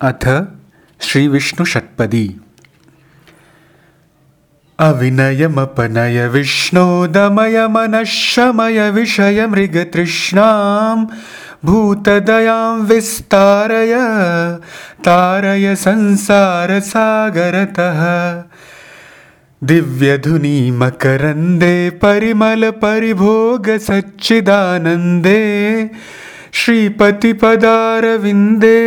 अथ श्रीविष्णुषट्पदी। अविनयमपनय विष्णोदमय विषय मृगतृष्णां भूतदयां विस्तारय तारय संसारसागरतः। दिव्यधुनी मकरन्दे परिमलपरिभोगसच्चिदानन्दे श्रीपतिपदारविन्दे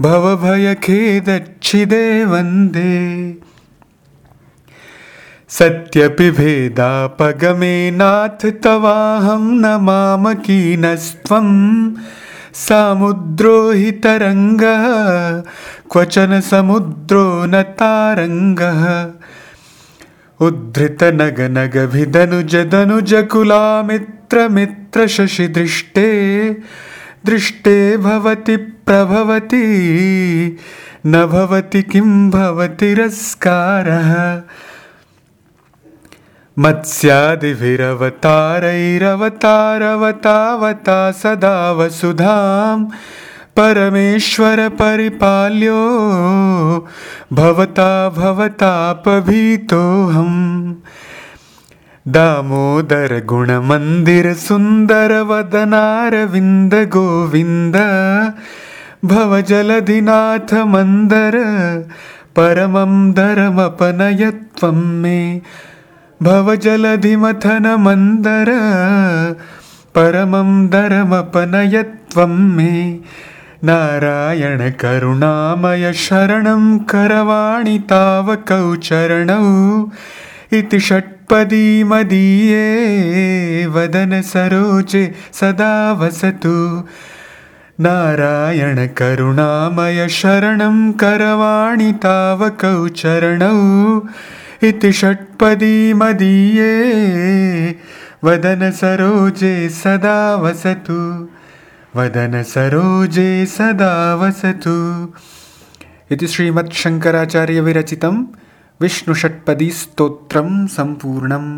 भवभयखेदच्छिदे वन्दे। सत्यपि भेदापगमे नाथ तवाहं न मामकीनस्त्वं सामुद्रो हि तरङ्गः क्वचन समुद्रो न तारङ्गः उद्धृतनगनगभिदनुजदनुजकुलामित्रमित्रशशिदृष्टे दृष्टे भवति प्रभवति न भवति किं भवतिरस्कारः मत्स्यादिभिरवतारैरवतारवतावता सदा वसुधां परमेश्वरपरिपाल्यो भवता भवतापभीतोऽहम् दामोदरगुणमन्दिरसुन्दरवदनारविन्दगोविन्द भवजलधिनाथ मन्दर परमं दरमपनयत्वं मे। भवजलधिमथनमन्दर परमं दरमपनयत्वं मे नारायणकरुणामय शरणं करवाणि तावकौ चरणौ इति षट्पदी मदीये वदनसरोजे सदा वसतु। नारायणकरुणामय शरणं करवाणि तावकौ चरणौ इति षट्पदी मदीये वदनसरोजे सदा वसतु वदनसरोजे सदा वसतु। इति श्रीमत्शङ्कराचार्यविरचितं विष्णुषट्पदीस्तोत्रं सम्पूर्णम्